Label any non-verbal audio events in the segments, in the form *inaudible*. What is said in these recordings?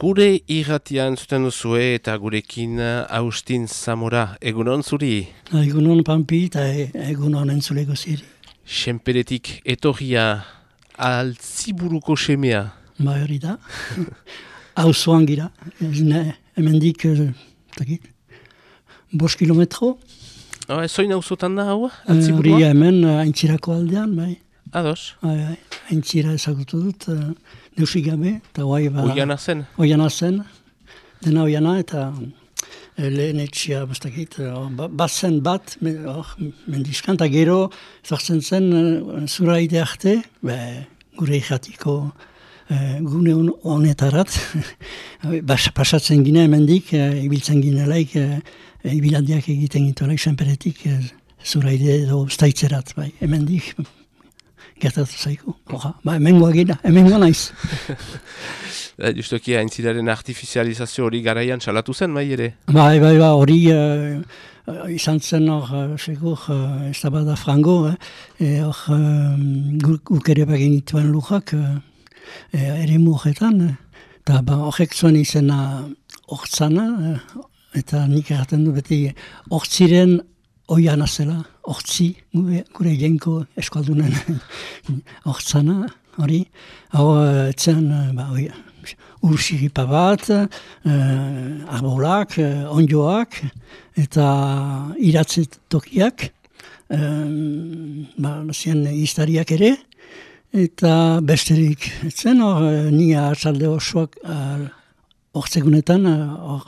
Gure irratian zuten duzue eta gurekin Austin Zamora, egunon zuri? Egunon Pampi eta e, egunon entzuleko ziri. Senperetik etorria altziburuko semea. Ba hori da. *laughs* Hau gira. Hemen dik, takit, bos kilometro. Oh, ez zoin hau da hau? Hori hemen haintzirako aldean, bai. Ados? Bai, bai. Haintzira ezagutu dut, uh, neusik gabe, eta guai ba... Oiana zen? Oiana zen, dena oiana, eta e, lehen etxia, bastakit, ba, bat zen bat, oh, mendizkan, eta gero, zartzen zen, uh, zura ide arte, be, gure ikatiko gune honetarat, *laughs* bas, pasatzen gine emendik, uh, ibiltzen ginelaik, uh, ibilandiak egiten gintuelaik, senperetik, uh, zura ide edo staitzerat, bai, emendik, gertatu zaiku. Oha, ba, emengoa gira, emengoa naiz. *laughs* Eh, justoki, haintzidaren artifizializazio hori garaian salatu zen, bai ere? Bai, bai, bai, hori uh, izan zen hor, uh, segur, uh, ez da bada frango, eh? hor, uh, guk ere bagin dituen lujak, uh, ere murretan, eta ba, horrek zuen izena hortzana, eta nik erraten du beti, hortziren oian azela, ortsi, gure, gure jenko eskaldunen *laughs* ortsana, hori, hau etzen, ba, oi, ursiripa bat, uh, arbolak, uh, onjoak, eta iratzet tokiak, um, ba, zien iztariak ere, eta besterik etzen, hor, ni hartzalde osoak, hortzegunetan, hor,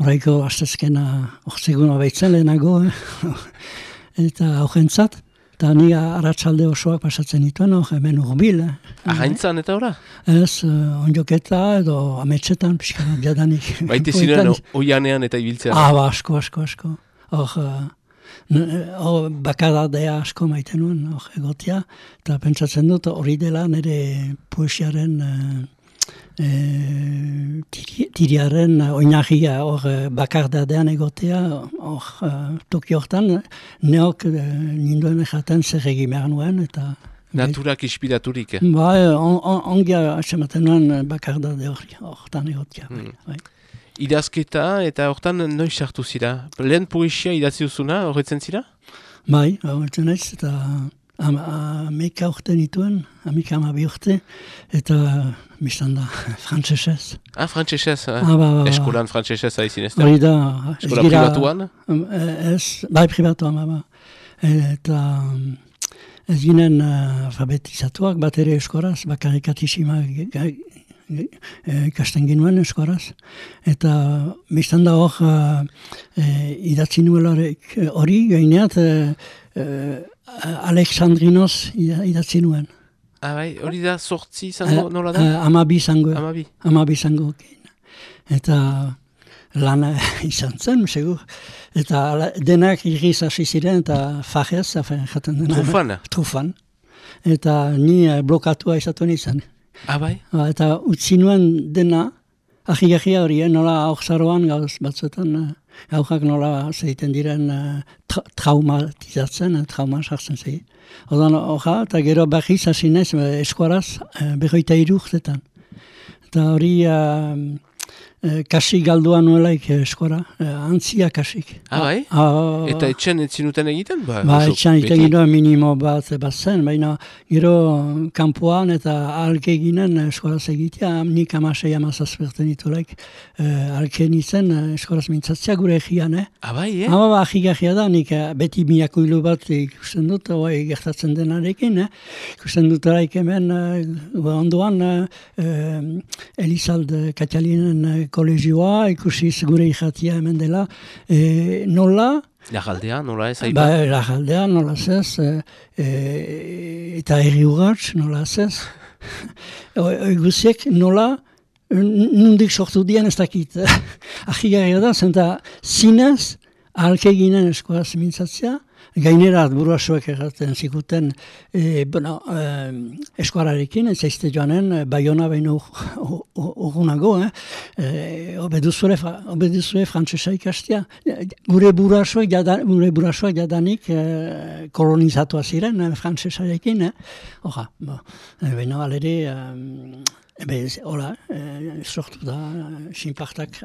Horaiko astezkena ortsiguna baitzen lehenago, eh? *laughs* eta augentzat, eta ni aratsalde osoak pasatzen dituen, hor hemen urbil. Eh? Ahaintzan eta ora? Ez, uh, onjoketa edo ametxetan, pixka jadanik. *laughs* Baite ziren oianean eta ibiltzea? Ah, ba, asko, asko, asko. Hor, uh, bakadadea asko maiten nuen, hor egotia, eta pentsatzen dut hori dela nire poesiaren... Uh, e, tiriaren oinagia hor e, bakardadean egotea, hor e, toki hortan, neok e, ninduen jaten zer egin behar nuen, eta... Naturak ispiraturik, eh? Ba, on, on, ongia asematen nuen bakardade hortan egotea. Hmm. bai. Idazketa eta hortan noiz sartu zira? Lehen poesia idatzi duzuna, horretzen zira? Bai, horretzen ez, eta ameka urte nituen, amika amabi urte, eta biztan da, *laughs* frantzesez. Ah, frantzesez, eh? ah, ba, ba, ba. eskolan frantzesez haizin ez da? Hori da. Eskola privatuan? Ez, bai privatuan, ba, ba. Eta ez ginen uh, alfabetizatuak, bat ere eskoraz, bakarikatisima ikasten ginuen eskoraz. Eta biztan da hor, uh, idatzi nuela hori, gaineat, uh, Alexandrinos idatzi nuen. Ah, bai, hori da sortzi izango, uh, nola da? Uh, amabi izango. Amabi. Amabi izango. Eta lana *laughs* izan zen, segur. Eta denak irriz hasi ziren, eta fajez, jaten dena. Trufan? Trufan. Eta ni blokatua izatu nizan. Ah, bai? Eta utzi nuen dena, ahi-ahia hori, nola aukzaroan gauz batzuetan, gaujak nola zeiten diren uh, tra traumatizatzen, uh, trauma sartzen zei. Odan, oja, eta gero behiz hasi nez, eskuaraz, uh, behoita iruktetan. Eta hori, Eh, kasik galdua nuelaik eh, eskora, eh, antzia kasik. Ah, bai? Ah, eta etxen etzinuten egiten? Ba, ba etxen egiten egiten minimo bat bat zen, baina gero kampuan eta alke ginen eskoraz egitea, nik amasei amazazperten itulaik uh, alke nintzen eskoraz mintzatzea gure egian, eh? Ah, bai, eh? Hama ba, ahik da, nik beti miako hilu bat ikusten dut, oai gertatzen denarekin, eh? Ikusten dut hemen, uh, ondoan, uh, Elizalde Katalinen kolegioa, ikusi gure ikatia hemen dela, e, nola... Lajaldea, nola ez? Ba, lajaldea, nola ez, e, e, eta erri ugatz, nola ez. *laughs* Eguziek nola, nundik sortu dian ez dakit. *laughs* Ahigarria da, zenta zinez, alkeginen eskoaz mintzatzea, gainerat buruasoek erraten zikuten e, bueno, e, eskuararekin, ez zaizte joanen, baiona behin urgunago, eh? e, obeduzue, obeduzue frantzesa ikastia. Gure burasoak, jadan, gure burasoak jadanik e, kolonizatua ziren e, frantzesarekin. Eh? Oja, bo, e, baina alere, e, ebe, hola, e, sortu da, sinpartak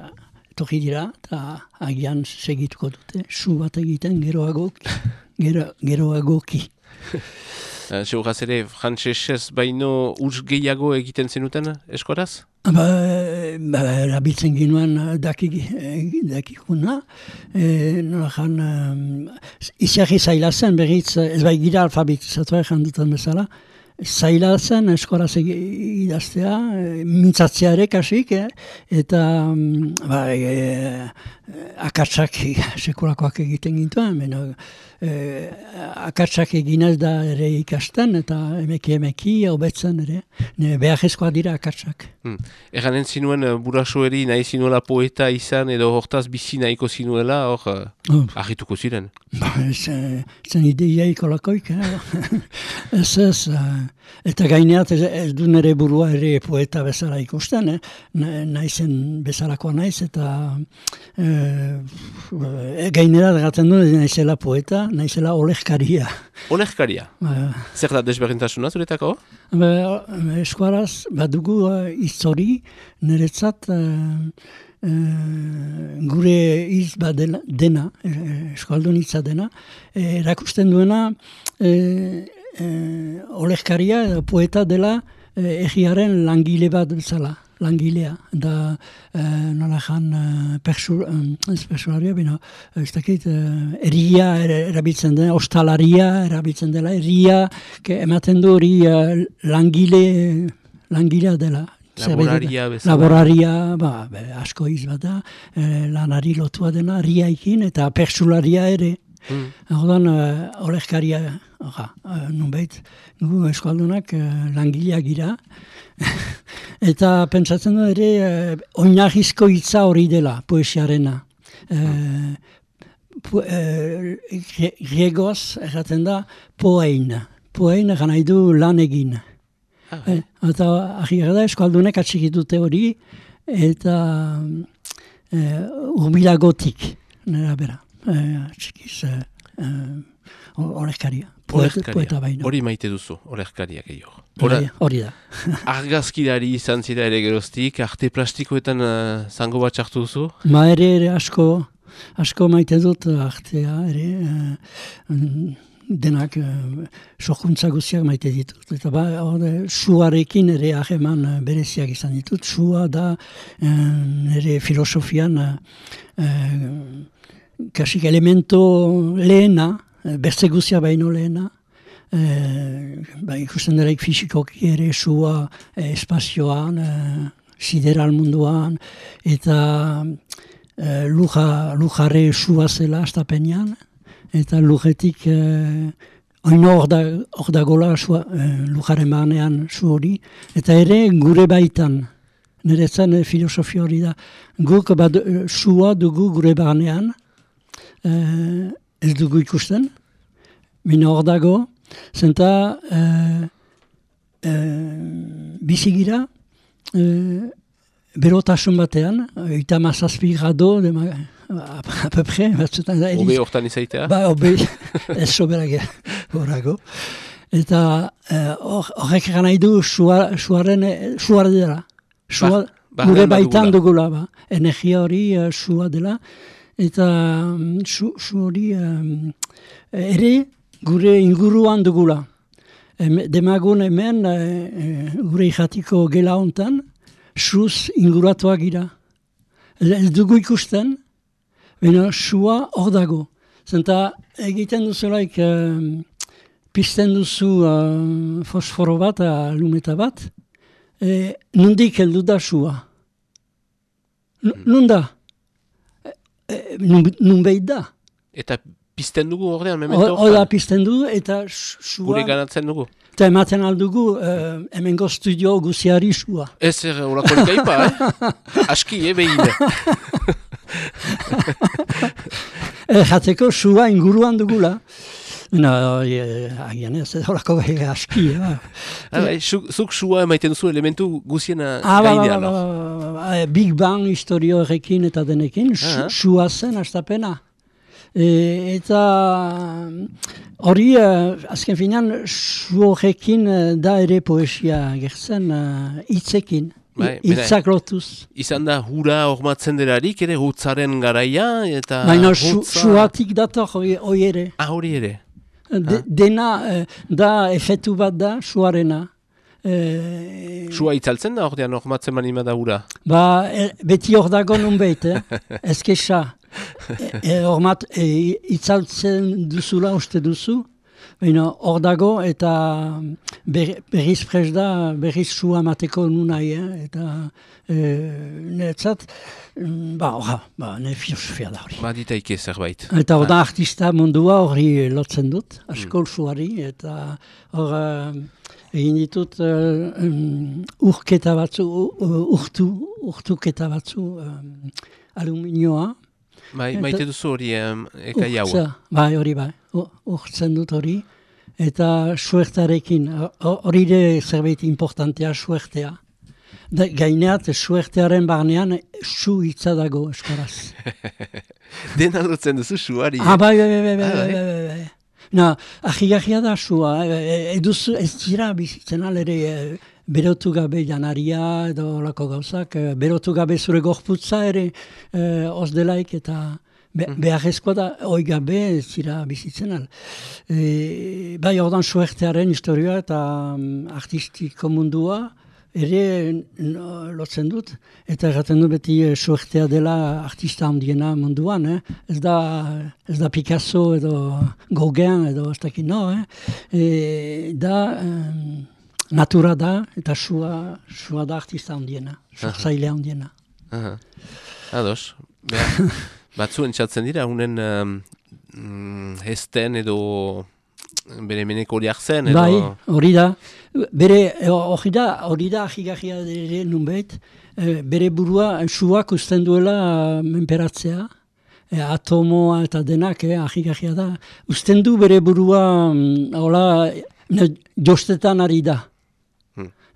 toki dira, eta agian segituko dute, su bat egiten geroagoki. *laughs* Gero, geroagoki. Seguraz ere, frantzesez baino urs gehiago egiten zenuten eskoraz? Ba, ba, erabiltzen ginoen daki, dakikuna. E, Nola jan, um, izarri zaila zen, berriz, ez bai gira alfabetizatu egin duten bezala. Zaila zen eskoraz idaztea, mintzatzea ere kasik, eh? eta ba, e, akatsak *laughs* sekulakoak egiten gintuen, e, akatsak eginez da ere ikasten eta emeki emeki hobetzen ere. Ne, behar dira akatsak. Hmm. Egan entzinuen uh, burasoeri nahi zinuela poeta izan edo hortaz bizi nahiko zinuela hor uh, oh. ziren. Ba, ez, zen ideia ikolakoik. Eh? *laughs* ez ez, eta gaineat ez, ez du nire burua ere poeta bezala ikusten. Eh? nahi zen bezalakoa naiz eta e, gainerat gaten du naizela poeta naizela olegkaria. Olegkaria? Ba, Zer da desberdintasuna zuretako? Ba, eskuaraz, badugu uh, izori, niretzat uh, gure iz bat dena, dena eskualdun hitza dena, erakusten duena uh, olegkaria poeta dela uh, egiaren langile bat bezala langilea, da e, nola jan e, ez persularia, bina, ez dakit, e, eria erabiltzen dena, ostalaria erabiltzen dela, eria, ke, ematen du hori langile, langilea dela. Laboraria bezala. Laboraria, ba, asko izbata, e, lanari lotua dena, riaikin, eta persularia ere. Mm. Hordan, uh, olezkaria, uh, nunbait, gu eskualdunak uh, langileak gira, *laughs* eta pentsatzen du ere, uh, oinahizko hitza hori dela, poesiarena. Uh, pu, uh, griegoz, erraten da, poein. Poein egan nahi du lan egin. Ah, eh, eta ahi da, eskualdunek atxikitute hori, eta uh, urbilagotik, nera bera eh, txikiz, eh, horrezkaria. Poeta baina. Hori maite duzu, horrezkaria gehiago. Hori da. *laughs* argazkidari izan zira ere geroztik, arte plastikoetan uh, zango bat txartu duzu? Ma ere, ere asko, asko maite dut artea ere. Uh, denak uh, sokuntza guztiak maite ditut. Eta ba, suarekin ere aheman uh, bereziak izan ditut. Sua da uh, ere filosofian uh, kasik elemento lehena, eh, berze guzia baino lehena, e, ba, ikusten dara fizikoki ere sua e, espazioan, e, sideral munduan, eta e, luja, lujare sua zela astapenean, eta lujetik e, oino hor da, da gola sua, e, lujare manean su hori, eta ere gure baitan, nire zen filosofia hori da, guk bad, sua dugu gure banean, uh, ez dugu ikusten, mina hor dago, zenta uh, uh, bizigira, uh, berotasun batean, eta mazazpi gado, *laughs* apapre, batzutan da. Obe hortan izaitea? Ba, obe, *laughs* ez soberak horago. Eta horrek uh, nahi du suaren, suar dela. Sua, ba, gure baitan dugula, ba. energia hori uh, sua dela eta mm, su, hori ere gure inguruan dugula. demagun hemen e, e, gure ikatiko gela hontan, suz inguratuak gira. Ez dugu ikusten, baina sua hor dago. Zenta egiten duzulaik e, pizten duzu fosforo bat, lumeta bat, e, nundik heldu da sua. N Nunda? Nun behit da. Eta pizten dugu ordean, memento? Oda pizten dugu, eta sua... Gure ganatzen dugu? Eta ematen aldugu, uh, hemengo studio guziari sua. Ez, er, urako likaipa, eh? *laughs* Aski, eh, behin. *laughs* e, jateko sua inguruan dugula. *laughs* No, agian ez, horako aski, *laughs* ba. Zuk sua emaiten duzu elementu guzien gainean. Ba, ba, ba, Big Bang historio horrekin eta denekin, sua zen, astapena. E, eta hori, azken finan, su horrekin da ere poesia gertzen hitzekin. Bai, Itzak lotuz. Izan da hura hormatzen delarik ere, hutzaren garaia, eta... Baina suatik dator hori ere. Ah, hori ere. De, dena, eh, da efetu bat da, suarena. Eh, Sua itzaltzen da ordean hormatzen manima da hura? Ba, e, beti hor dago nun behit, eh? ezkesa. *laughs* E, hormat, e, itzaltzen duzula uste duzu, Baina hor dago eta berriz prez da, berriz sua mateko nunai, eh? eta e, netzat, mm, ba, orra, ba, ne filosofia da hori. Ba, ditaike zerbait. Eta hor da artista mundua hori lotzen dut, askol mm. suari, eta hor egin ditut um, urketa batzu, urtu, urtuketa batzu um, aluminioa, Bai, maite duzu hori eka jaua. Bai, hori bai, urtzen dut hori. Eta suertarekin, hori de zerbait importantea suertea. Da, gaineat, suertearen barnean, su hitza dago eskaraz. *laughs* Dena dutzen duzu suari. Ah, bai, bai, bai, bai, bai, bai, bai. Na, ahi da sua, eduzu ez dira bizitzen alere, berotu gabe janaria edo lako gauzak, berotu gabe zure gorputza ere eh, osdelaik eta be, mm. beharrezkoa da hoi gabe zira bizitzen al. E, bai ordan suertearen historioa eta um, artistiko mundua ere lotzen dut, eta erraten du beti e, suertea dela artista handiena munduan, eh? ez, da, ez da Picasso edo Gauguin edo ez dakit no, eh? e, da natura da, eta sua, sua da artista handiena, sortzaile handiena. Aha. Ados, *laughs* batzu entzatzen dira, unen um, hesten edo bere meneko hori hartzen, edo... Bai, hori da, bere, hori da, hori da, ahigahia dere nunbait, e, bere burua, suak usten duela menperatzea, e, atomoa eta denak, eh, ahigahia da, usten du bere burua, mm, hola, jostetan ari da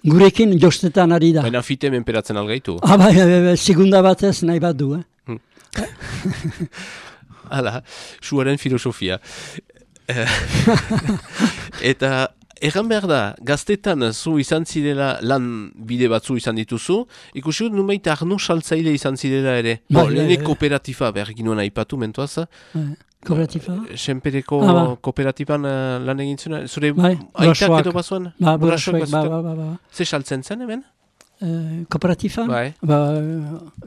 gurekin jostetan ari da. Baina fite menperatzen algaitu. Ah, bai, bai, bai, segunda batez nahi bat du, eh? Hmm. *laughs* Hala, suaren filosofia. *laughs* Eta Egan behar da, gaztetan zu izan zidela lan bide batzu izan dituzu, ikusi dut numeit arno saltzaile izan zidela ere. Bo, lehene kooperatifa behar ginoen aipatu, mentuaz? Kooperatifa? Senpereko ah, ba. kooperatiban uh, lan egin zuen, zure bai, aitak edo bazuan? Ba, burasoak, ba, ba, ba, ba. Ze saltzen zen hemen? Uh, kooperatifa? Bai. Ba,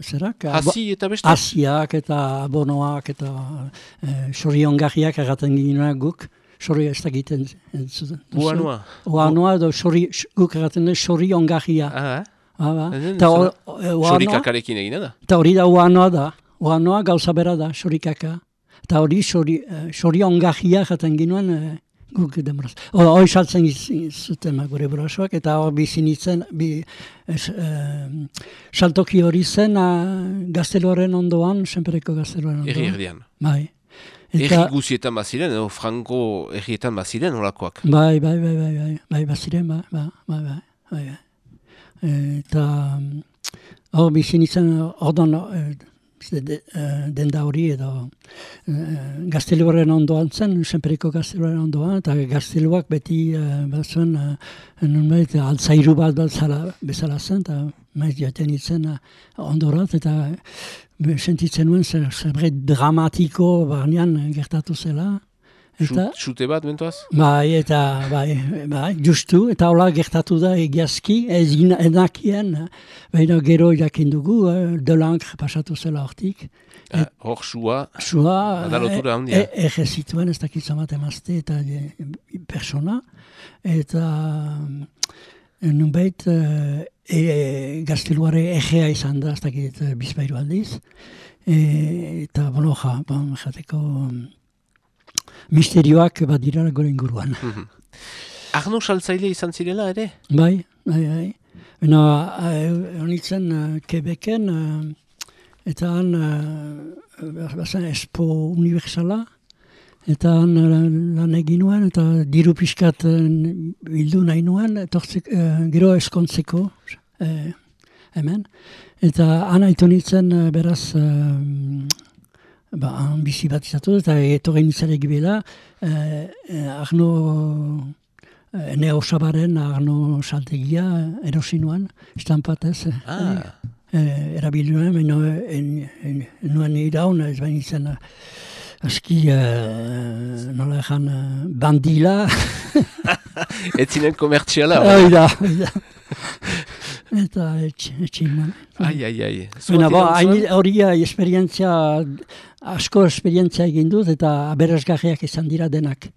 zerak? Hasi eta beste? Hasiak eta abonoak eta uh, soriongarriak erraten ginen guk. Sori ez da egiten. Uanoa? Uanoa edo sori, guk erraten dut soriongarria. Ah, eh? Ah, ba. Sorikakarekin egin da? Eta hori da uanoa da. Uanoa gauza bera da, sorikaka. Eta hori sori ongahiak jaten ginoen e, guk demoraz. Hori saltzen zuten gure burasoak, eta hori bizinitzen, bi, es, e, saltoki hori zen gazteloaren ondoan, senpereko gazteloaren ondoan. Eri erdian. Bai. Eta, Eri guzietan baziren, edo franko errietan baziren olakoak? Bai, bai, bai, bai, bai, bai, baziren, bai, bai, bai, bai, bai, bai. Eta hor bizinitzen, ordan, uh, denda hori edo uh, ondoan zen, senperiko gazteluaren ondoan, eta gazteluak beti uh, batzuen uh, altzairu bat bezala, bezala zen, eta maiz jaten itzen ondorat, eta sentitzen nuen zerbait dramatiko barnean gertatu zela. Zute bat, mentuaz? Bai, eta, bai, bai, justu, eta hola gertatu da egiazki, ez enakien, baina gero jakin dugu, eh, delank pasatu zela hortik. Eh, hor sua, sua adalotura handia. E, e, ege zituen, ez dakit zamate mazte, eta e, persona, eta e, nunbait, e, e, gazteluare egea izan da, ez dakit bizpairu aldiz, e, eta, bueno, ja, bon, jateko, misterioak bat dira gore inguruan. Mhm. Arno saltzaile izan zirela ere? Bai, bai, bai. Bena, honitzen uh, uh, Quebecen, uh, eta han, uh, bazen Espo Universala, Eta han lan egin nuen, eta diru pixkat bildu nahi nuen, tortzek, gero eskontzeko hemen. Eta han haitu nintzen beraz ba, bizi bat izatu, eta etorren nintzen egibela, Arno Eh, Ene osabaren arno saltegia erosi nuan, estampatez. Ah. Eh, Erabili nuen, baina nuen iraun, ez bain izan aski, uh, nola ezan, bandila. *laughs* ez zinen komertziala. Oida, oida. Eta etxin. Ai, ai, ai. Baina, ba, hori esperientzia, asko esperientzia egin dut, eta aberazgarriak izan dira denak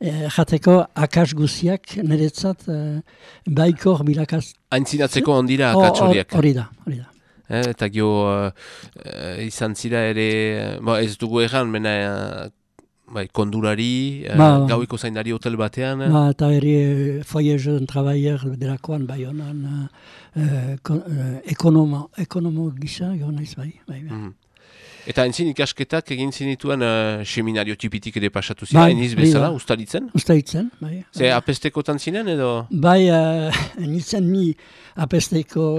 eh, jateko akas guziak niretzat eh, baikor bilakaz. Aintzinatzeko ondira akats horiek. Hori da, hori da. Eh, eta gio uh, izan zira ere, ba, ez dugu egan, mena bai, kondurari, uh, ba, gauiko zainari hotel batean. Ba, eta ere foiezen trabayer delakoan bai honan uh, ekonomo, ekonomo gisa, naiz bai. bai, bai. Mm Eta entzin ikasketak egin zinituen uh, seminario tipitik ere pasatu ziren, bai, eniz bezala, bai, ustalitzen? Ustalitzen, bai. Ze apesteko tan zinen edo? Bai, *laughs* uh, nintzen ni apesteko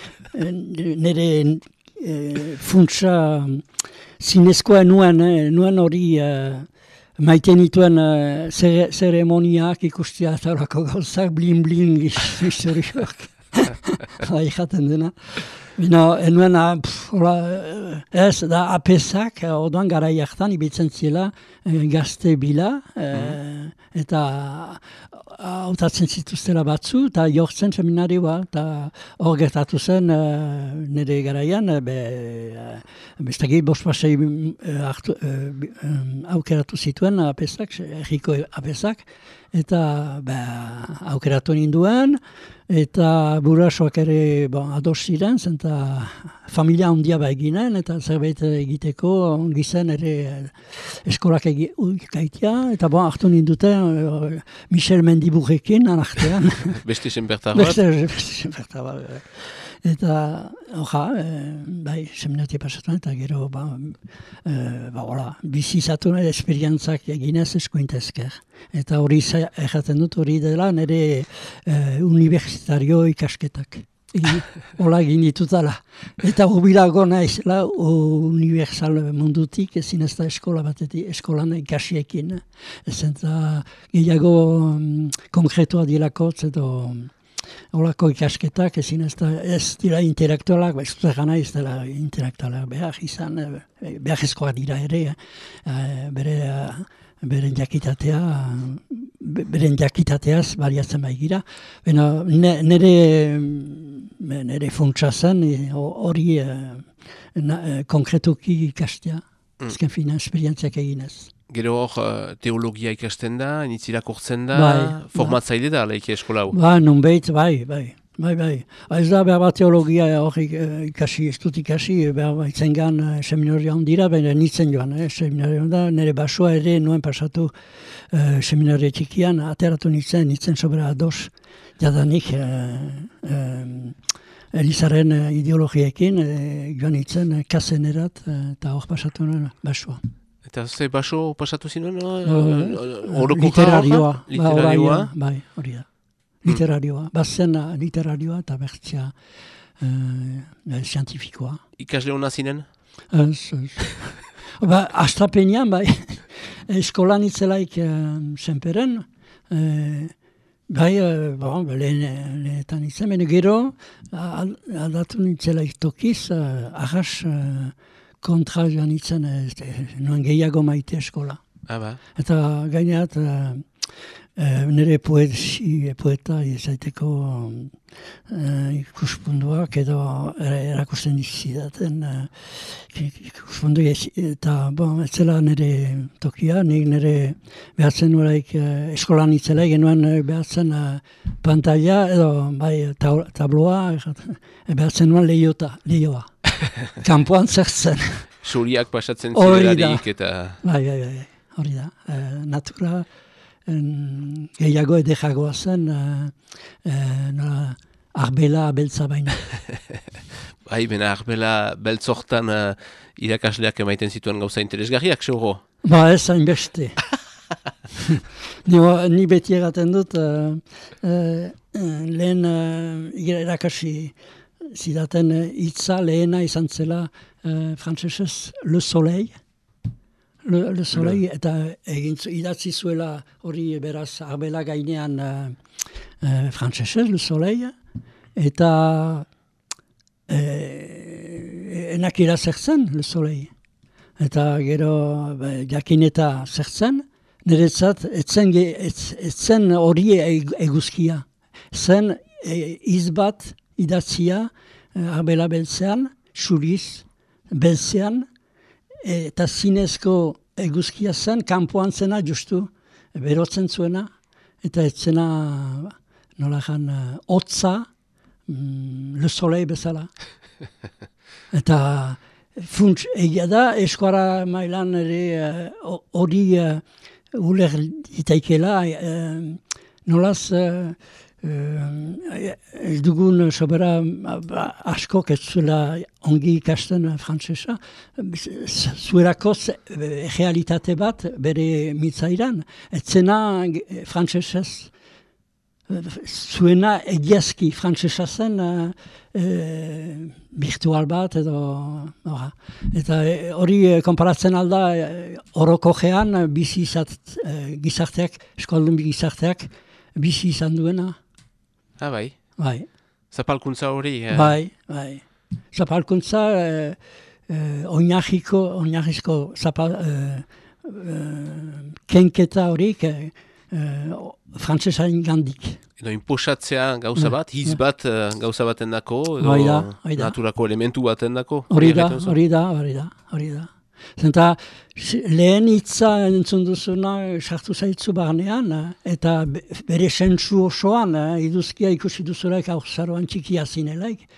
*laughs* nire uh, funtsa zinezkoa nuen, eh, nuen hori uh, maite nituen uh, zeremoniak ikustia eta horako gauzak blin-blin gizuriak. *laughs* *laughs* Bai, jaten dena. Bino, enuen, hola, ez, da apesak, odoan gara jartan, ibitzen zela, e, gazte bila, e, eta hautatzen zituztela batzu, eta jortzen seminarioa, eta hor gertatu zen, e, nire garaian, be, bestagi, bospasei aukeratu zituen apesak, erriko apesak, eta be, aukeratu ninduen, eta burasoak ere bon, ados ziren, zenta familia handia ba eginen, eta zerbait egiteko gizen ere eskolak egikaitia, eta bon, hartu nindute uh, Michel Mendiburrekin anartean. *laughs* Beste zenbertar bat? Beste, beste bat, bai. Eta, oja, e, bai, seminatia pasatuan, eta gero, ba, e, ba, hola, bizizatu nahi esperientzak eginez eskuintezker. Eta hori erraten dut hori dela nire e, universitario ikasketak. Ola egin ditutala. Eta hubilago naiz, la, universal mundutik, ezin ez da eskola batetik, eskolan ikasiekin. Ez eta gehiago um, konkretua dilakotz edo olako ikasketak ezin ez da, ez dira intelektualak, ba, ez dut ez dela intelektualak behar izan, eh, behar ezkoa dira ere, eh, bere, beren jakitatea, beren jakitateaz bariatzen bai gira. Bena, nire, nire funtsa zen, hori konkretuki ikastea, mm. ezken fina, esperientziak eginez. Gero hor, uh, teologia ikasten da, initzirak urtzen da, bai, formatzaile da, laike eskola hau? Ba, nun behit, bai, bai. Bai, bai. Ez da, behar bat teologia hor ikasi, ez dut ikasi, behar bat gan seminaria ondira, baina nitzen joan, eh, seminaria onda, nire basua ere nuen pasatu uh, seminaria txikian, ateratu nitzen, nitzen sobera ados, jadanik, uh, um, Elizaren ideologiekin, joan nitzen, kasenerat, eta hor pasatu nuen basua. Eta ze baso pasatu zinuen? Literarioa. Literarioa? Bai, hori da. Literarioa. Bazen literarioa eta bertzea uh, zientifikoa. Ikasle hona zinen? Ez, ez. ba, astrapenean, bai. Eskolan itzelaik uh, senperen. Uh, bai, uh, bon, lehen, lehenetan itzen. Bene gero, aldatu nintzelaik tokiz, uh, ahas... Uh, kontra joan itzen, ez, nuen gehiago maite eskola. Ah, ba. Eta gaineat, uh, uh, nire poesi, poeta izaiteko uh, ikuspunduak edo erakusten dizidaten uh, ikuspundu eta bon, ez zela nire tokia, nik nire behatzen nuraik uh, eskolan itzela genuen behatzen uh, pantalla edo bai tabloa behatzen nuen lehiota, lehioa. *laughs* Kampuan zertzen. Suriak pasatzen zidelarik eta... Bai, bai, bai, hori da. E, natura en, gehiago edejagoa zen, e, nola, arbela beltza *laughs* baina. bai, bena arbela beltzortan uh, irakasleak emaiten zituen gauza interesgarriak, xoro? Ba ez hain beste. *laughs* ni, ni beti egaten dut, uh, uh, lehen uh, erakasi zidaten hitza lehena izan zela uh, frantzesez Le Soleil. Le, le Soleil, eta egin idatzi zuela hori beraz arbela gainean uh, uh, frantzesez Le Soleil, eta uh, enak irazertzen Le Soleil. Eta gero jakin eta zertzen, niretzat, etzen, etzen hori eguzkia. Zen e, izbat idatzia e, arbela beltzean, xuriz beltzean, eta zinezko eguzkia zen, kanpoan zena justu, berotzen zuena, eta etzena nola jan, otza, mm, le soleil bezala. *laughs* eta funts egia da, eskuara mailan ere hori uh, uler itaikela, uh, nolaz uh, uh, dugun sobera uh, askok ez zuela ongi ikasten frantzesa, zuerako realitate bat bere mitzairan, ez zena frantzesez zuena egiazki frantzesa zen uh, virtual bat edo eta hori e, konparatzen alda e, oroko gean bizi izat e, gizarteak, eskoldun gizarteak bizi izan duena. Ah, bai. Bai. Zapalkuntza hori. Eh? Bai, bai. Zapalkuntza eh, eh, oinahiko, oinahizko zapal, kenketa horiek eh, frantzesain gandik. Edo inposatzea gauza bat, hiz bat gauza baten dako, edo naturako elementu baten dako. Hori da, hori da, hori da, hori da. Zenta lehen hitza entzun duzuna sartu zaitzu barnean, eta bere sentzu osoan, iduzkia ikusi duzulaik zaroan txikia zinelaik,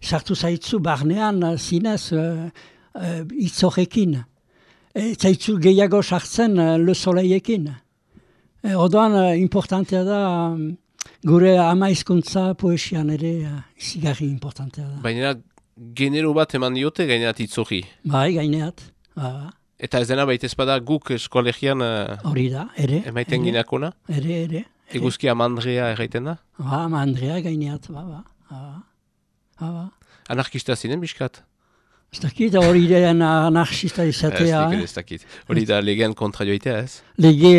sartu zaitzu barnean zinez hitzorekin. Uh, zaitzu gehiago sartzen uh, le soleiekin. E, odoan, importantea da, gure ama izkuntza poesian ere izigarri importantea da. Baina genero bat eman diote gaineat itzoki? Bai, gaineat. Ba. Eta ez dena baita ezpada guk eskolegian hori da, ere. Emaiten gineakona? Ere, ere. Eguzkia mandrea erraiten da? Ba, mandrea gaineat, ba, ba. ba, ba. ba. Anarkista zinen, biskat? Ez dakit, hori da anarchista izatea. Ez dakit, hori da legean kontra joitea ez? Lege,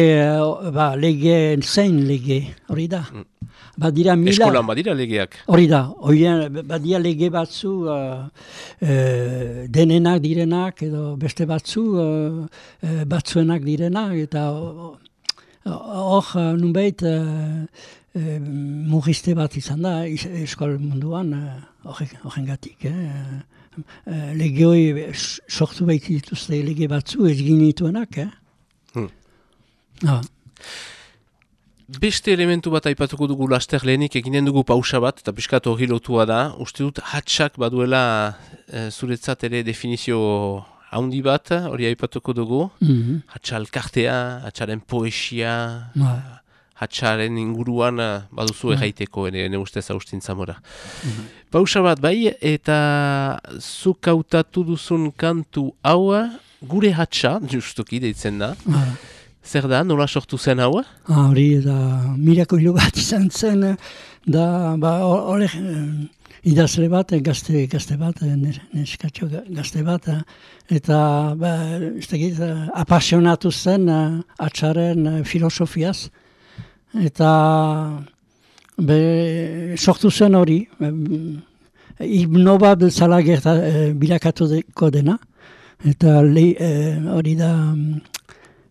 ba, lege zein lege, hori da. Mm. Badira mila... Eskolan badira legeak? Hori da, badira lege batzu uh, uh, denenak direnak, edo beste batzu uh, batzuenak direnak, eta hor, uh, nunbait, uh, uh, mugiste bat izan da, eskol munduan, horren uh, gatik, eh? Lege hori sortu baiti dituzte lege batzu ez ginituenak, eh? Hmm. Ah. Beste elementu bat aipatuko dugu laster lehenik eginen dugu pausa bat, eta piskat hori lotua da. Uste dut hatxak baduela e, zuretzat ere definizio handi bat, hori aipatuko dugu. Mm -hmm. Hatxalkartea, hatxaren poesia, ah hatxaren inguruan eh, baduzu mm. erraiteko, ene, ene ustez haustin zamora. Mm Pausa bat bai, eta zuk hautatu duzun kantu haua, gure hatxa, justuki deitzen da. Mm. Zer da, nola sortu zen haua? Ah, hori, da, mirako bat izan zen, da, ba, hori, idazle bat, gazte, gazte bat, neskatxo gazte bat, eta, ba, ez tegit, apasionatu zen, atxaren filosofiaz, eta be, sortu zen hori, hipno bat zala gerta e, bilakatuko dena, eta le, e, hori da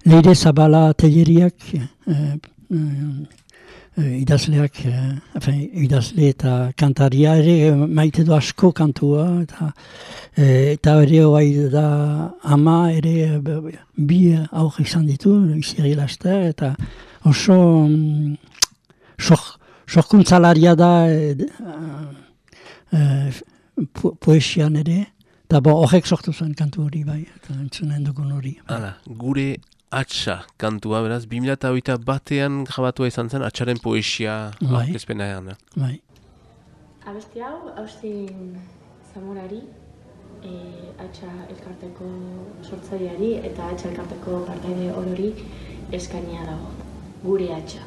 leire zabala teleriak e, e, idazleak, e, idazle eta kantaria ere maite du asko kantua, eta, eta ere hori da ama ere bi aurre izan ditu, izirri laster, eta oso um, sorkuntzalaria da e, e, poesian ere, eta bo horrek sortu zuen kantu hori bai, eta entzunen dugun hori. Hala, gure atxa kantua, beraz, 2008 batean grabatua izan zen, atxaren poesia bai. ezpena egan. Bai. Abesti hau, haustin zamorari, e, atxa elkarteko sortzaileari eta atxa elkarteko partaide orori eskainia dago. Gure atxa.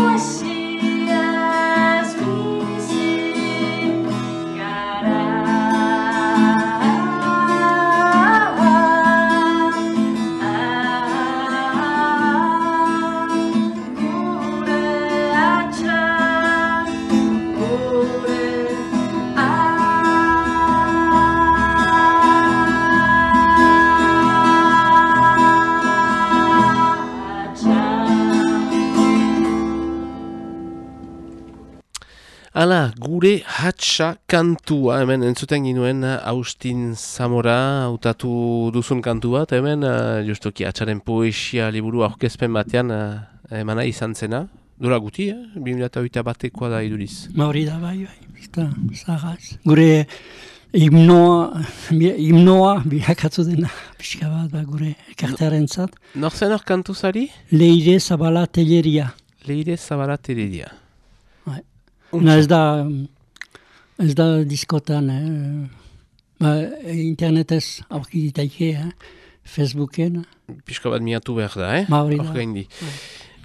Hala, hatxa kantua, hemen entzuten ginuen Austin Zamora hautatu duzun kantu bat, hemen uh, justoki hatxaren poesia liburu aurkezpen batean uh, emana izan zena. Dura guti, eh? 2008 batekoa da iduriz. Mauri da bai, bai, eta zahaz. Gure himnoa, himnoa bihakatu dena, pixka bat, ba, gure ekartearen zat. Norzen hor kantu zari? Leire Zabala Teleria. Leire Zabala Teleria. Na ez da, ez da diskotan, eh? ba, internetez aurki ditaike, eh? Facebooken. Piska bat miatu behar da, eh? Ma hori da. Orgaindi.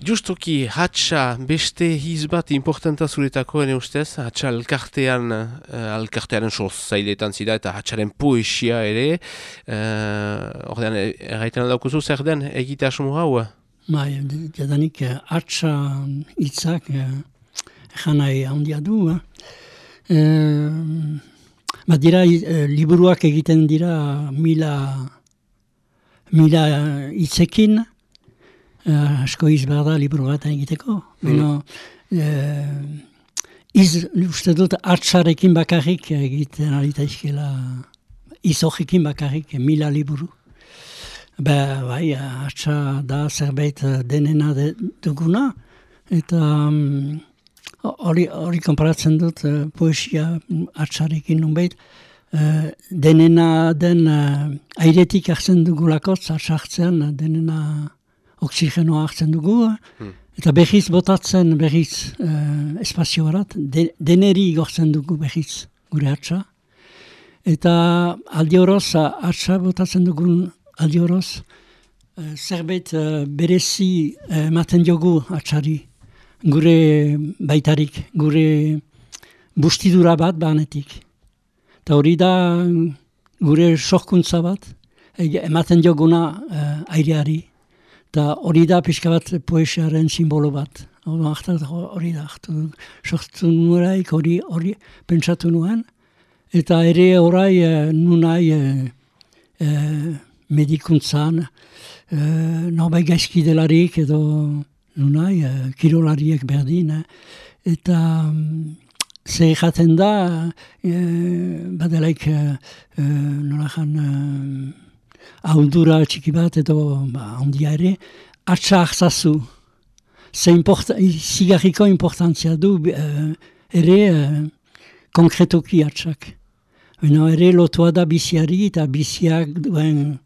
Justoki, hatxa beste hiz bat importanta zuretako, ene ustez, hatxa alkartean, uh, alkartearen soz zailetan zida, eta hatxaren poesia ere, uh, ordean, erraiten aldaukuzu, zer den, egite hau? Ba, jadanik, hatxa hitzak, janai handia du. Eh? E, ba dira, e, liburuak egiten dira mila, mila itzekin, e, asko izbar da liburu bat egiteko. Mm. Beno, e, iz, uste dut, hartzarekin bakarrik egiten alita izkela, izojekin bakarrik mila liburu. Ba, bai, hartza da zerbait denena de, duguna, eta... Um, hori hori konparatzen dut uh, poesia atxarekin nunbait, uh, denena den uh, airetik hartzen dugulako, zartxartzen denena oksigenoa hartzen dugu, hmm. eta behiz botatzen behiz uh, espazio barat, de, deneri igortzen dugu behiz gure atxa, Eta aldi horoz, atxa botatzen dugun aldi horoz, zerbait berezi ematen diogu atxari, gure baitarik, gure bustidura bat banetik. Eta hori da gure sorkuntza bat, ematen dioguna uh, aireari. Eta hori da pixka bat poesiaren simbolo bat. Hori da, sortu nuraik hori, hori pentsatu nuen. Eta ere orai uh, nunai uh, medikuntzan, uh, norbait gaizki delarik edo nunai, uh, kirolariek berdin. Eta um, Zer jaten da, e, badelaik, e, nola jan, e, txiki bat edo ba, ondia ere, atxa ahzazu. Ze zigarriko importantzia du e, ere e, konkretoki atxak. Beno, ere lotua da biziari eta biziak duen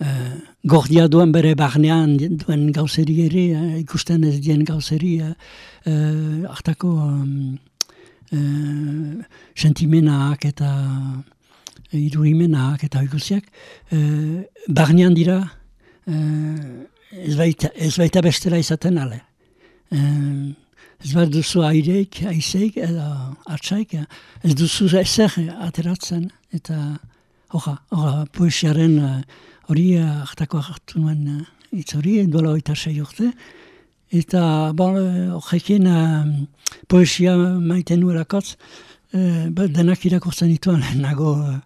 e, gordia duen bere barnean duen gauzeri ere, e, ikusten ez dien gauzeri, e, hartako... Eh, sentimenak eta irurimenak eta ikusiak, e, barnean dira e, ez, baita, ez baita bestela izaten ale. E, ez bat duzu aireik, aizeik, edo atxaik, ez duzu ezer ateratzen, eta hoja, hoja, poesiaren hori hartako hartu nuen hitz hori, dola oita sei urte, Eta, bon, horrekin uh, poesia maiten nuelakotz, uh, denak irakurtzen dituan, *laughs* nago uh,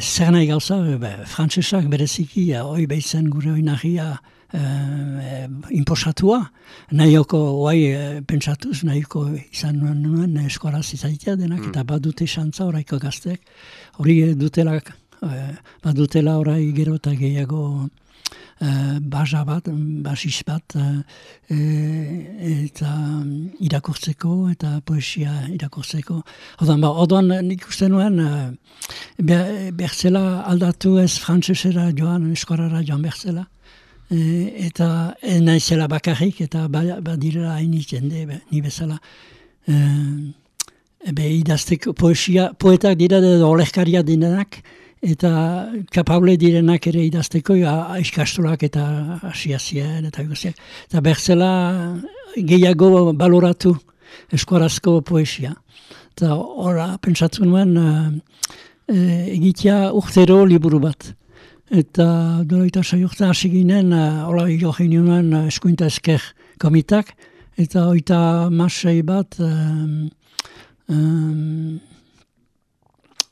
zer nahi gauza, uh, frantzesak bereziki, uh, oi behitzen gure hori nahia uh, imposatua, nahioko oai uh, pentsatuz, nahioko izan nuen nuen eskoraz izaitia denak, mm. eta badute xantza horreiko gaztek, hori dutelak, badutela orai gero eta gehiago, uh, baza bat, basis bat, uh, eta irakurtzeko eta poesia irakurtzeko. Odan, ba, odan nik uste nuen, uh, bertzela aldatu ez frantzesera joan, eskorara joan bertzela. eta ez naizela bakarrik eta badirela ba hainit jende, be, ni bezala. be, idazteko poesia, poetak dira edo olezkaria dinenak, eta kapable direnak ere idazteko aiskastolak eta asiazien eta guztiak. Eta bertzela gehiago baloratu eskuarazko poesia. Eta horra pentsatu nuen uh, egitea urtero liburu bat. Eta dora eta hasi ginen, uh, hola johin nuen eskuinta esker komitak, eta oita masai bat um, um,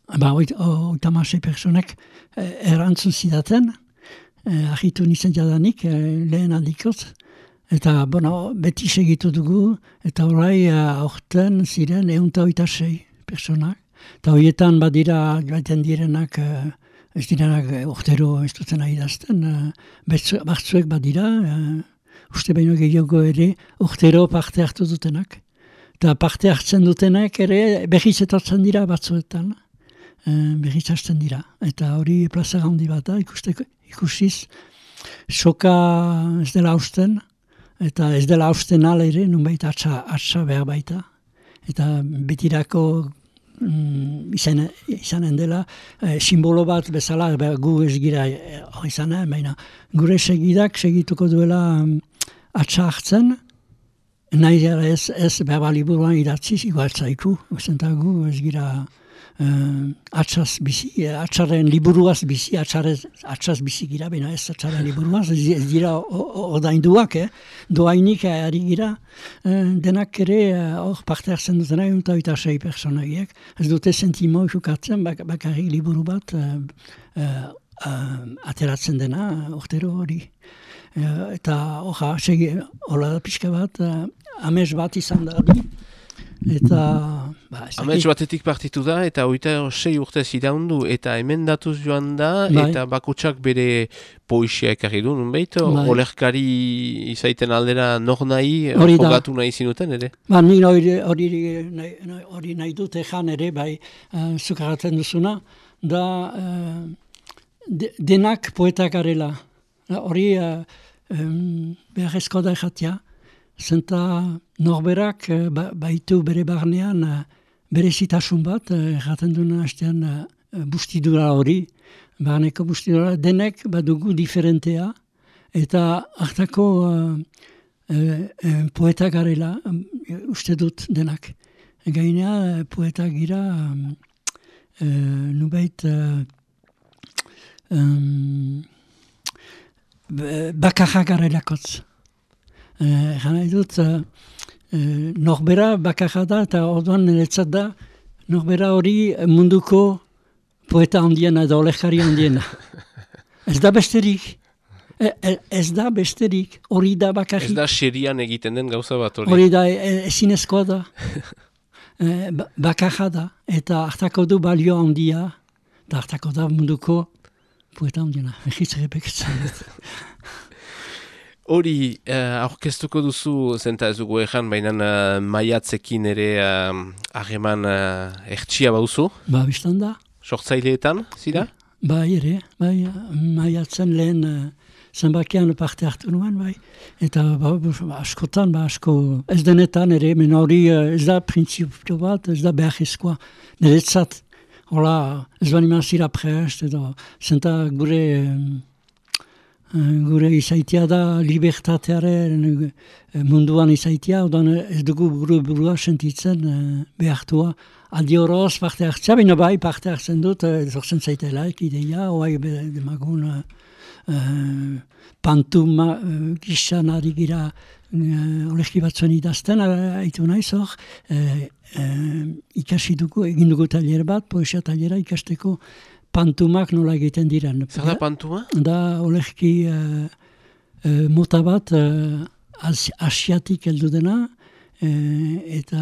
ba, oita masei personak eh, erantzun zidaten, eh, ahitu nizen jadanik, eh, lehen aldikot, eta bueno, beti segitu dugu, eta orai eh, aurten ziren eunta oita sei personak, eta horietan badira joaten direnak, eh, ez direnak eh, urtero ez dutzen nahi dazten, eh, batzuek badira, eh, uste baino gehiago ere, urtero parte hartu dutenak. Eta parte hartzen dutenak ere behiz etortzen dira batzuetan e, dira. Eta hori plaza handi bat da, ikusteko, ikusiz, soka ez dela hausten, eta ez dela hausten ala ere, nun baita atxa, atxa behar baita. Eta betirako mm, izan, izanen dela, e, simbolo bat bezala, be, gu ez gira e, izanen, baina gure segidak segituko duela mm, atxa hartzen, nahi ez, ez behar liburuan idatziz, igualtzaiku, gu ez gira uh, atxaz bizi, eh, atxaren liburuaz bizi, atxarez, atxaz bizi gira, baina ez atxaren liburuaz, ez dira odainduak, eh? doainik ari gira, uh, denak ere hor uh, parte hartzen dutena, eta oita sei personagiek, ez dute sentimo jukatzen, bak, bakarrik liburu bat uh, ateratzen dena, ortero hori. Eta hoja, segi, hola pixka bat, uh, amez bat izan da, Eta... Ba, Amets batetik partitu da, eta oita sei urte ziraundu, eta hemen datuz joan da, bai. eta bakutsak bere poesia ekarri du, nun behito? Bai. Olerkari izaiten aldera nor nahi, jogatu nahi zinuten, ere? Ba, ni hori, hori, hori nahi dute jan ere, bai, uh, zukaratzen duzuna, da uh, denak poetak arela. Hori uh, um, behar ezko da jatia zenta norberak eh, ba, baitu bere barnean eh, bere zitasun bat, erraten duen hastean bustidura hori, barneko bustidura, denek badugu diferentea, eta hartako uh, uh, poeta garela, uste dut denak. Gainea, poeta gira, um, uh, nubait, uh, um, bakarra garelakotz. Uh, dut, uh, norbera bakarra da, eta orduan niretzat da, norbera hori munduko poeta handiena da, olekari handiena. *laughs* ez da besterik. E, e, ez da besterik, hori da bakarrik. Ez da xerian egiten den gauza bat hori. Hori da, e, ezin ezkoa da. *laughs* e, bakarra da, eta hartako du balio handia, eta hartako da munduko poeta handiena. Egitz repekitzen dut. *laughs* Hori, uh, aurkeztuko duzu, zenta ez dugu ezan, baina uh, maiatzekin ere hageman uh, uh, ertsia bauzu? Ba, biztan da. Sortzaileetan, zira? Ba, ere, bai, maiatzen lehen uh, zenbakian parte hartu nuen, bai. Eta ba, askotan, ba, asko, ez denetan ere, men hori uh, ez da printzipio bat, ez da behar ezkoa. Neretzat, hola, ez bani mazira prest, edo, zenta gure... gure izaitia da libertatearen eh, munduan izaitia, odan ez dugu gure burua sentitzen uh, behartua. Aldi horoz parte hartzea, baina bai parte hartzen dut, zortzen zaitelaik ideia, oai demagun uh, pantuma uh, gizan ari gira uh, olezki batzuen idazten, haitu nahi zor, uh, uh, ikasi dugu, egin dugu taller bat, poesia tallera ikasteko, pantumak nola egiten diren. Zer da pantuma? Da, olekki uh, uh, mota bat uh, asiatik heldu dena, eta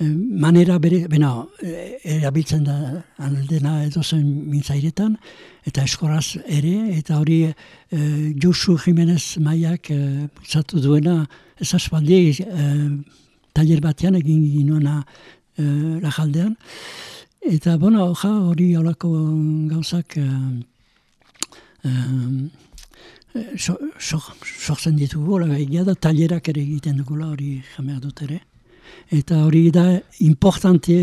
manera bere, bena, erabiltzen da aldena edozen mintzairetan, eta eskoraz ere, eta hori uh, Josu Jimenez Maiak uh, duena, ez aspaldi, uh, taller batean egin ginoena uh, lajaldean, Eta, bueno, ja, hori olako gauzak uh, uh, sortzen ditugu, egia da, talerak ere egiten dugula hori jameak dut ere. Eta hori da, importante,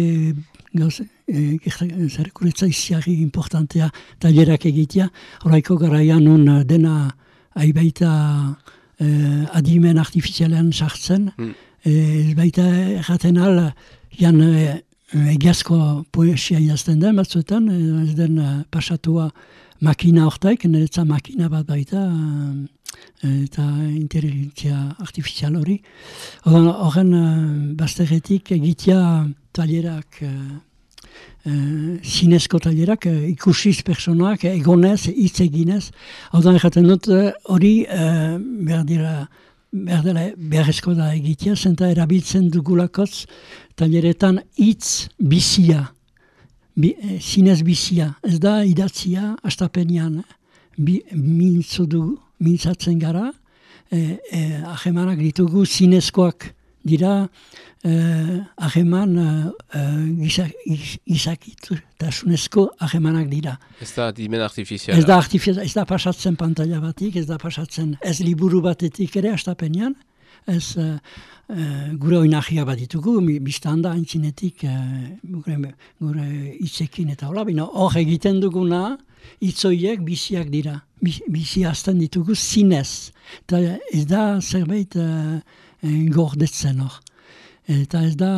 gauz, e, zerkuretza iziari importantea talerak egitea, horreiko garaian nun dena aibaita uh, adimen artifizialean sartzen, mm. ez baita erraten al, jan, egiazko poesia idazten den batzuetan, ez den pasatua makina hortaik, niretza makina bat baita, eta inteligentzia artifizial hori. Horren uh, bazterretik egitea talerak, uh, uh, zinezko talerak, uh, ikusiz personak, egonez, hitz eginez. Hau da, dut, hori, uh, behar dira, behar dela, behar da egitea, zenta erabiltzen dugulakotz, taileretan hitz bizia, bi, e, zinez bizia, ez da idatzia astapenean, bi, mintzu du, mintzatzen gara, e, e, ahemanak ditugu zinezkoak dira, e, aheman e, gizakitu, eta sunezko ahemanak dira. Ez da dimen artifiziala. Ez da artifiziala, ez da pasatzen pantalla batik, ez da pasatzen ez liburu batetik ere astapenean, ez uh, gure oinahia bat ditugu, biztan da antzinetik uh, gure, gure itzekin eta hola, bina hor egiten duguna, itzoiek biziak dira, bizi azten ditugu zinez, eta ez da zerbait uh, gordetzen hor. Eta ez da,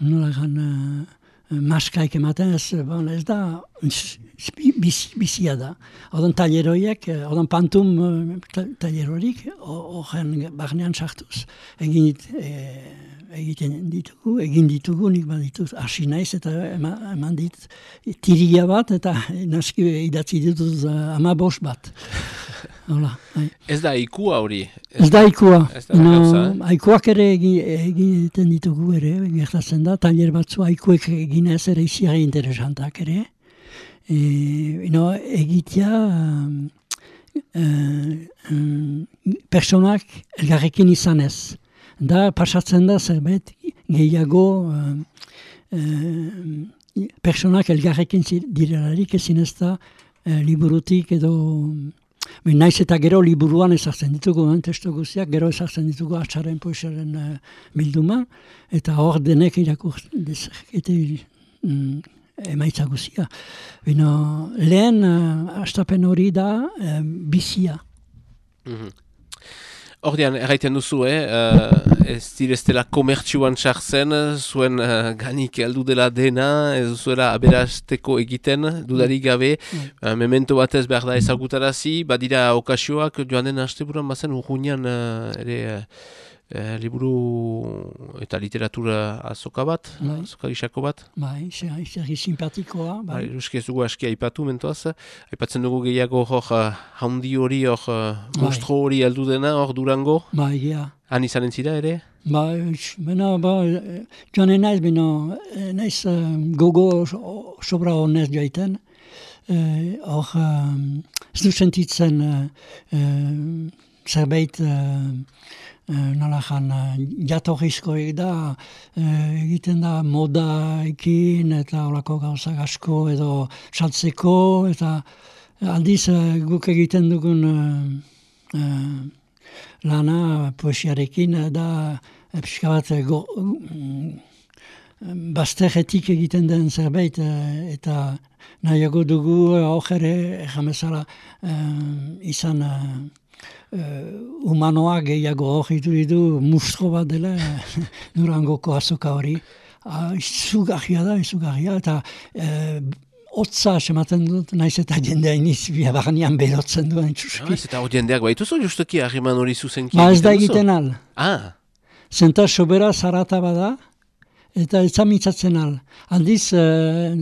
nola gan, maskaik ematen, ez, bon, ez da bizia da. Odan taleroiek, odan pantum talerorik, horren barnean sartuz. Egin egiten ditugu, egin ditugu, nik bat dituz, hasi naiz eta eman dit tiria bat eta naski idatzi dituz uh, ama bos bat. *laughs* Hola, bai. Ez da ikua hori? Ez, da ikua. no, aikuak ere egiten ditugu ere, gertatzen da, taller batzu aikuek egin ez ere iziari interesantak ere. E, no, egitea um, um, personak elgarrekin izan ez da pasatzen da zerbait gehiago uh, uh, personak elgarrekin direlarik ezin ez da uh, liburutik edo ben, naiz eta gero liburuan ezartzen ditugu eh, testu guztiak, gero ezartzen ditugu atxaren poesaren uh, bilduma eta hor denek irakur eta um, emaitza guzia. Bino, lehen uh, astapen hori da uh, bizia. Mm Ordean, erraiten duzu, eh? Uh, ez direztela komertsuan sartzen, zuen uh, ganik heldu dela dena, ez zuela aberasteko egiten, dudarik gabe, mm. uh, memento batez behar da ezagutarazi, badira okasioak, joan den haste bazen, urruñan uh, ere... Uh, Eh, liburu eta literatura azoka bat, bai. azoka gisako bat. Bai, zer simpatikoa. Bai, bai ez dugu aski aipatu mentoaz. Aipatzen dugu gehiago hor uh, handi hori, hor uh, monstro hori aldu dena, hor durango. Bai, ja. Han izan entzira ere? Bai, bena, ba, joan enaiz, bena, naiz uh, gogo sobra honez joaiten. Hor, uh, uh, ez du sentitzen uh, uh, zerbait... Eh, nola jan, eh, jatorrizko da, eh, egiten da moda ekin eta olako gauza asko edo saltzeko eta aldiz guk egiten dugun lana poesiarekin da pixka bat go, mm, egiten den zerbait eta nahiago dugu hor ere jamezala izan humanoa gehiago hori ditu mustro bat dela *laughs* durangoko azoka hori. Uh, izugarria da, izugarria, eta uh, Otza asematen dut, naiz eta jendea iniz biabagnean berotzen duen txuski. Ah, eta jendeak baitu zu justuki ahriman hori zuzenki Ba ez da egiten al. Ah. Zenta sobera zarata bada, eta ez al. Aldiz, uh,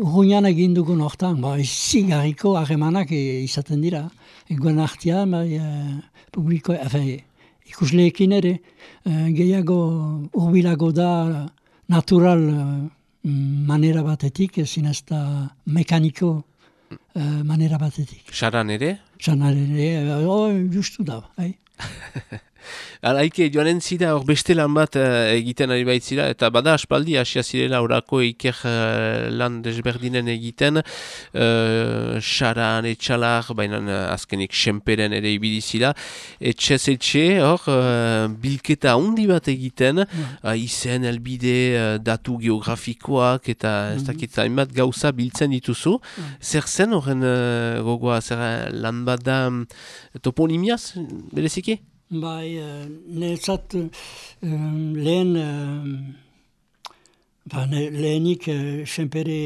uh, egin dugun hortan, ba, zigarriko ahrimanak izaten dira egoen artia, bai, uh, publiko, efe, ikusleekin ere, uh, gehiago urbilago da natural uh, manera batetik, ezin ez da mekaniko uh, manera batetik. Saran ere? Saran ere, oh, justu da, bai. *laughs* Araike, joanen zira, hor beste lan bat uh, egiten ari baitzira, eta bada aspaldi asia zirela orako iker uh, lan desberdinen egiten, xaran, uh, etxalar, baina uh, azkenik xemperen ere ibidizira, etxez etxe, hor, uh, bilketa handi bat egiten, mm. izen, elbide, datu geografikoak, eta mm ez dakit zainbat gauza biltzen dituzu. Mm. Zer zen horren gogoa, zer lan bat da toponimiaz, bereziki? Bai, uh, niretzat uh, lehen, uh, ba, ne, lehenik senpere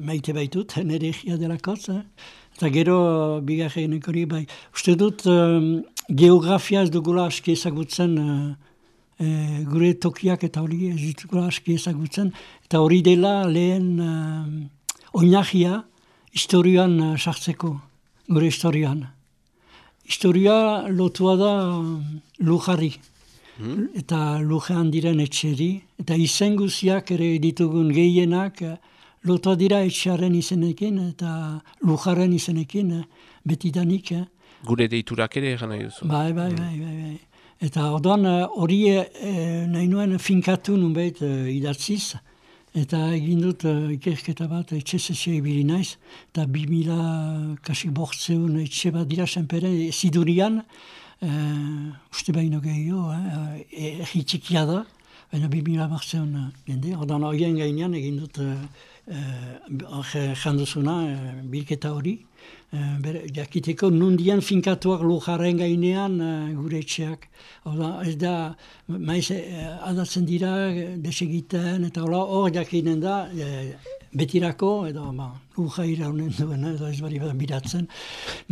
maite baitut, nire egia delakotz, eh? eta gero bigarren hori, bai, uste dut um, geografia ez dugula aski ezagutzen uh, gure tokiak eta hori ez dugula aski ezagutzen, eta hori dela lehen uh, oinahia historioan sartzeko, gure historioan. Historia lotua da lujarri. Hmm? Eta lujean diren etxeri. Eta izen guziak ere ditugun gehienak lotua dira etxearen izenekin eta lujarren izenekin betidanik. Eh. Gure deiturak ere egan nahi duzu. Bai, bai, bai, bai, bai. Eta orduan hori eh, nahi nuen finkatu nunbait eh, idatziz. Eta egin dut uh, ikerketa bat etxezezio ibili naiz, eta bi mila kasik bortzeun etxe bat dira senpere zidurian, uh, uste behino gehiago, eh, uh, da, baina bi mila bortzeun uh, jende. Ordan horien gainean egin dut uh, uh, janduzuna uh, bilketa hori, Uh, bere, jakiteko nundian finkatuak lujaren gainean gure etxeak. Oda, ez da, maiz uh, adatzen dira desegiten, eta hola hor jakinen da, betirako, edo ba, luja iraunen duen, edo ez bari biratzen.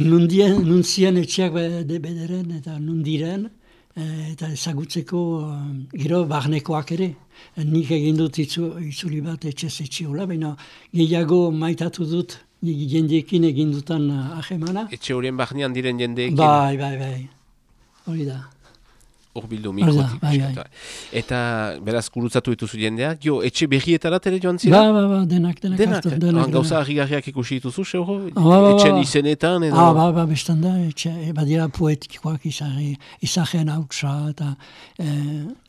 Nundien, nuntzien etxeak de bederen eta nundiren, eta ezagutzeko uh, gero barnekoak ere. Nik egin dut itzuli bat etxe zetxiola, baina gehiago maitatu dut jendeekin egin dutan uh, ahemana. Etxe horien bahnean diren jendeekin? Bai, bai, bai. Hori da. Hor bildu mikrotik. Bai, bai. Eta beraz kurutzatu dituzu jendeak. Jo, etxe berrietara ere joan zira? Ba, ba, ba, denak, denak. Denak, denak. denak gauza harri ikusi dituzu, xe hori? Ah, ba, ba, ba. Etxen izenetan edo? Ah, ba, ba, bestan da, etxe, e, badira poetikoak izari, izahen hautsa, eta e,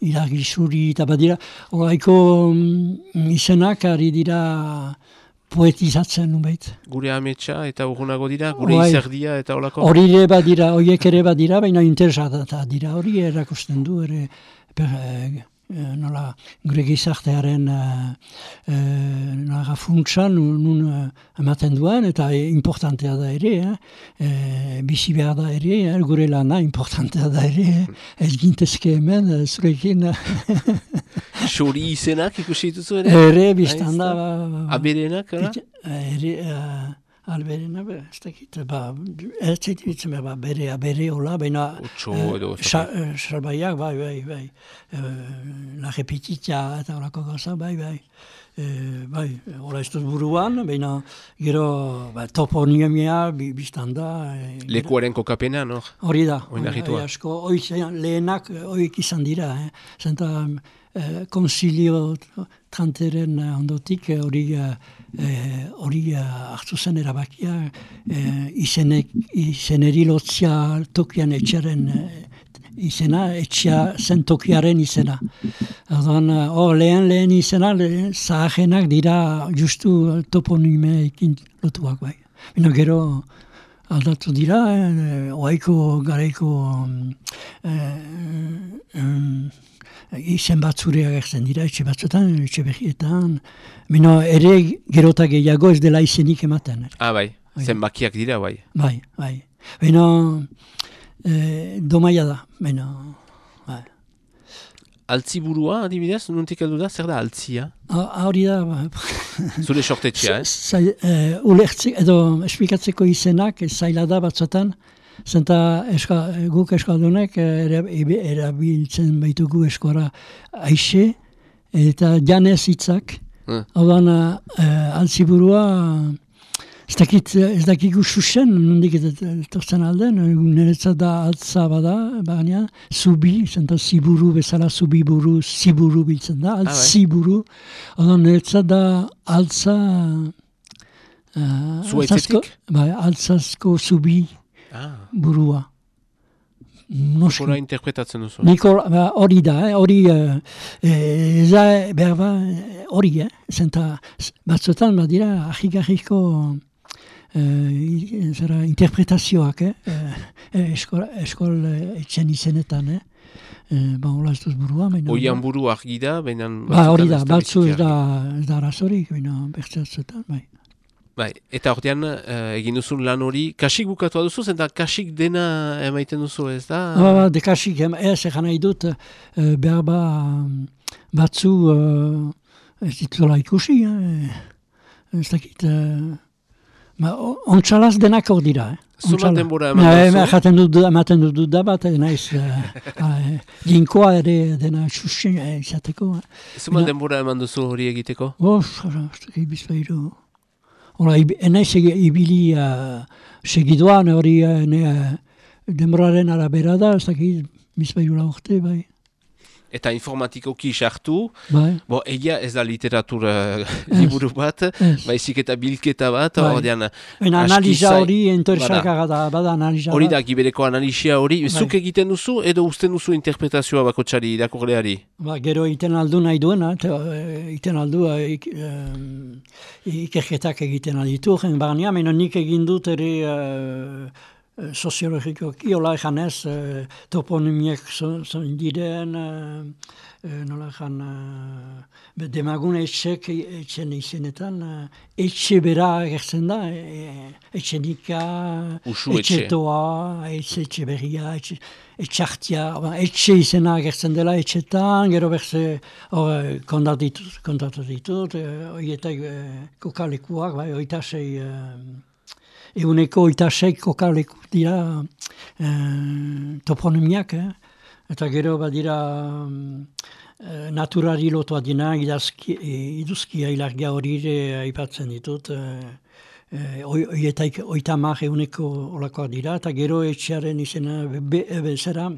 iragi zuri, eta badira, horaiko mm, izenak ari dira poetizatzen nubeit. Gure ametsa eta urgunago dira, gure Oai, izerdia eta olako? Hori ere badira, horiek ere badira, baina interesata dira hori erakusten du, ere per, eh, nola gure gizartearen e, e, nola funtsa nun e, ematen duen eta importantea da ere, e, bizi behar da ere, e, gure lana importantea da ere, ez gintezke hemen, zurekin. *laughs* Xori izenak ikusi dituzu ere? Ere, biztan da. Aberenak, Ere, Alberena, ez dakit, ba, ez zitibitzen, ba, bere, bere hola, baina... Utsu edo... Salbaiak, bai, bai, bai. La repetitia eta horako gauza, bai, bai. bai, hola ez buruan, baina gero ba, toponimia biztan da. Lekuaren kokapena, no? Hori da, hori asko, hori lehenak, hori izan dira, eh? Zenta, konsilio tranteren ondotik hori Eh, hori uh, hartu zen erabakia uh, izenek, izeneri lotzia tokian etxaren izena, etxia zen tokiaren izena. Adon, oh, lehen lehen izena, lehen, dira justu toponimeekin lotuak bai. Bino gero aldatu dira, eh, oaiko garaiko izen batzure agertzen dira, etxe batzutan, etxe behietan. Mino, ere gerota gehiago ez dela izenik ematen. Ah, bai. bai. Zenbakiak dira, bai. Bai, bai. Bino, e, domaia da, bino, bai. Altzi burua, adibidez, nuntik heldu da, zer da altzia? Hori da, ba. *laughs* Zure sortetxea, eh? Uh, ulertzik, edo esplikatzeko izenak, zaila da batzutan, Zenta eska, guk eskaldunek eh, erabiltzen baitugu eskora aixe eta janez hitzak. Hmm. Hau dana, uh, altziburua, ez dakit, ez dakik ususen, nondik eta tortzen alden, niretzat da altza bada, baina, zubi, zenta ziburu bezala zubi buru, ziburu biltzen da, altziburu. Ah, Hau dana, niretzat da altza... Uh, Zuaitzetik? Bai, altzazko zubi ah. burua. Nikola interpretatzen duzu. Nikola, ba, hori da, eh, hori, eh, eh, berba, hori, eh, zenta, batzutan, badira, ahik-ahiko eh, zera, interpretazioak, eh, eh, eskol, eskol etxen izenetan, eh. Eh, ba, hola ez duz burua, baina... Oian buru argi da, baina... Ba, hori da, batzu ez da, ez da razorik, baina bertzatzetan, bai. Bai, eta ordean uh, egin duzu lan hori, kasik bukatu duzu, zenta kasik dena emaiten duzu ez da? Ba, ba, de kasik, ez egan nahi dut, uh, behar ba, batzu, uh, ez dituzela ikusi, eh? ez dakit, uh, ba, ontsalaz denak hor dira, eh? Zuma denbora ematen duzu? Jaten dut, ematen dut da bat, naiz, *laughs* ginkoa ere dena xuxen izateko. Zuma denbora eman duzu hori egiteko? Of, ez dakit bizpairu. Hora, enaiz ibili uh, segidoan hori uh, denboraren arabera da, ez dakit, bizpailura urte, bai. Eta informatikoki sartu, bai. bo, egia ez da literatura liburu bat, baizik eta bilketa bat, bai. ordean... Baina analiza hori interesakaga da, bada analiza Hori da, gibereko analizia hori, bai. zuk egiten duzu edo usten duzu interpretazioa bako txari irakurleari? Ba, gero iten aldu nahi duena, iten eh, aldu uh, ik, ikerketak egiten alditu, jen baina, nik egin dut ere... Uh, soziologiko kiola ezan ez, e, toponimiek zon diren, e, nola ezan, e, demagun etxek etxen izenetan, etxe bera egertzen da, e, etxe nika, etxe toa, etxe etxe berria, etxe, etxartia, etxe izena egertzen dela etxetan, gero berze kontatu ditut, horietak kokalekuak, bai, oita sei, eguneko itasek kokaleko dira e, toponimiak, eh? eta gero badira e, naturari lotua dina, idazki, iduzkia ilargia hori aipatzen ditut, e, oietaik oitamak eguneko olakoa dira, eta gero etxearen izena bezera,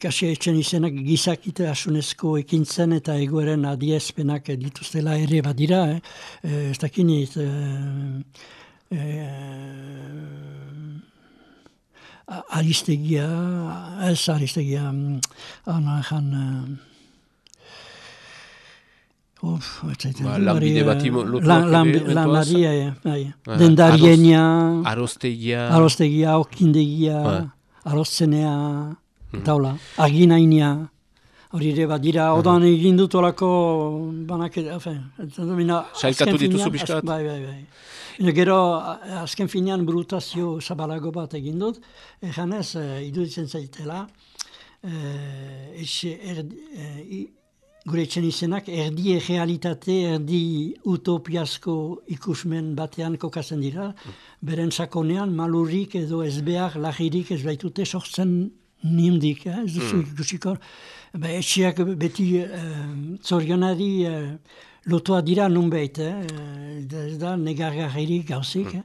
kasi etxen izenak gizakite asunezko ekintzen eta egoeren adiezpenak dituztela ere badira, eh? e, ez dakinit, eh, aristegia, ez aristegia, ana jan... Uf, ba, lanbide bat lotuak lan, Lanbadia, bai. Dendarienia... Arostegia... Arostegia, okindegia, ba. arostzenea, hmm. taula, aginainia... hori ere bat dira, odan egin dut olako banak, efen, Sailkatu dituzu pixkat? Bai, bai, bai. Ina gero, azken finean brutazio zabalago bat egin dut, eganez, e, iduditzen zaitela, e, etxe, er, e, gure etxen izenak, erdi realitate, erdi utopiazko ikusmen batean kokatzen dira, mm. beren sakonean, malurik edo ezbeak, lagirik ez baitute sortzen nimdik, eh? ez duzu mm. Ba, etxeak beti uh, zorionari uh, lotua dira nun behit, eh? ez da negargarri gauzik. Mm.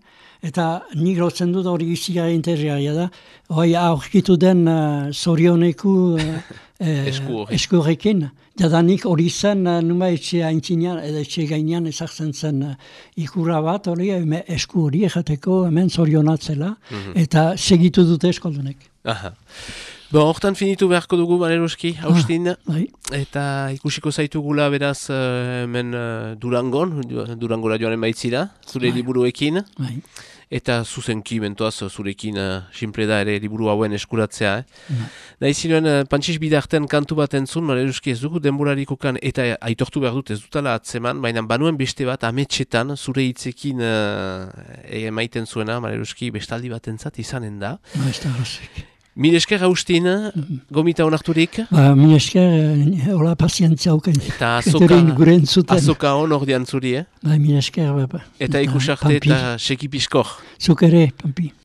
Eta nik lotzen dut hori izia interiaria da. Hoi aurkitu den uh, zorioneku uh, eskurekin. Jadanik hori zen uh, numa etxe haintzinean, edo etxe gainean ezartzen zen uh, ikura bat hori esku hori ejateko hemen zorionatzela. Mm Eta segitu dute eskoldunek. Aha. Bon, hortan finitu beharko dugu, Baleroski, haustin. Ah, bai. Eta ikusiko zaitugula beraz uh, men uh, Durangon, Durangora joanen baitzira, zure bai. liburuekin. Bai. Eta zuzenki mentoaz zurekin uh, simple da ere liburu hauen eskuratzea. Eh? Bai. Da izinoen, uh, pantxiz bidarten kantu bat entzun, Baleroski ez dugu denborarikokan eta aitortu behar dut ez dutala atzeman, baina banuen beste bat ametxetan zure hitzekin uh, emaiten zuena, Baleroski bestaldi bat entzat izanen da. Ba, Mil esker haustin, gomita honarturik? Ba, mil esker, eh, hola pazientzia auken. Eta *laughs* azoka, azoka hon ordean zuri, eh? Ba, mil esker, ba, Eta ikusarte eta sekipiskor. Zuk ere, pampi.